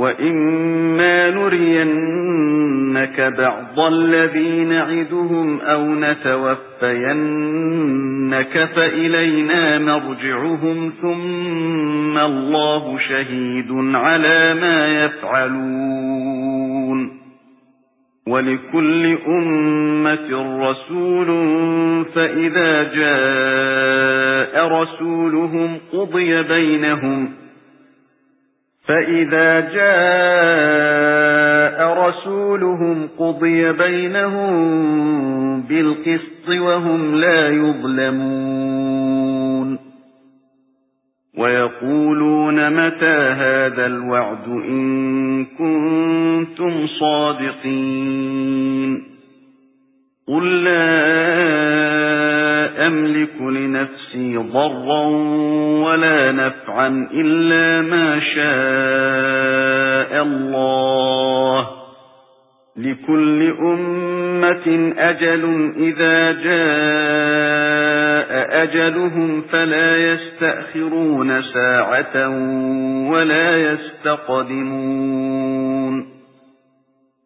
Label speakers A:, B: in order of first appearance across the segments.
A: وَإِمَّا نُرِيَنَّكَ بَعْضَ الَّذِي نَعِدُهُمْ أَوْ نَتَوَفَّيَنَّكَ فَإِلَيْنَا مَرْجِعُهُمْ ثُمَّ اللَّهُ شَهِيدٌ عَلَى مَا يَفْعَلُونَ وَلِكُلِّ أُمَّةٍ رَسُولٌ فَإِذَا جَاءَ رَسُولُهُمْ قُضِيَ بَيْنَهُمْ فَإِذَا جَاءَ رَسُولُهُمْ قُضِيَ بَيْنَهُم بِالْقِسْطِ وَهُمْ لَا يُظْلَمُونَ وَيَقُولُونَ مَتَى هَذَا الْوَعْدُ إِن كُنتُمْ صَادِقِينَ قُل لَّا أملك ضرا ولا نفعا إلا ما شاء الله لكل أمة أجل إذا جاء أجلهم فلا يستأخرون ساعة ولا يستقدمون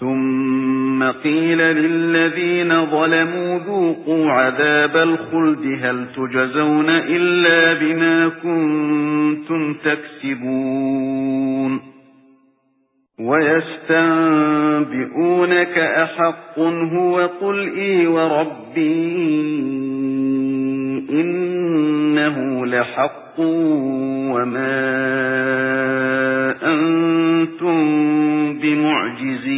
A: ثُمَّ قِيلَ لِلَّذِينَ ظَلَمُوا ذُوقُوا عَذَابَ الْخُلْدِ هَلْ تُجْزَوْنَ إِلَّا بِمَا كُنتُمْ تَكْسِبُونَ وَيَسْتَنبِئُونَكَ أَحَقٌّ هُوَ قُلْ إِي وَرَبِّي إِنَّهُ لَحَقٌّ وَمَا أَنتُم بِمُعْجِزِينَ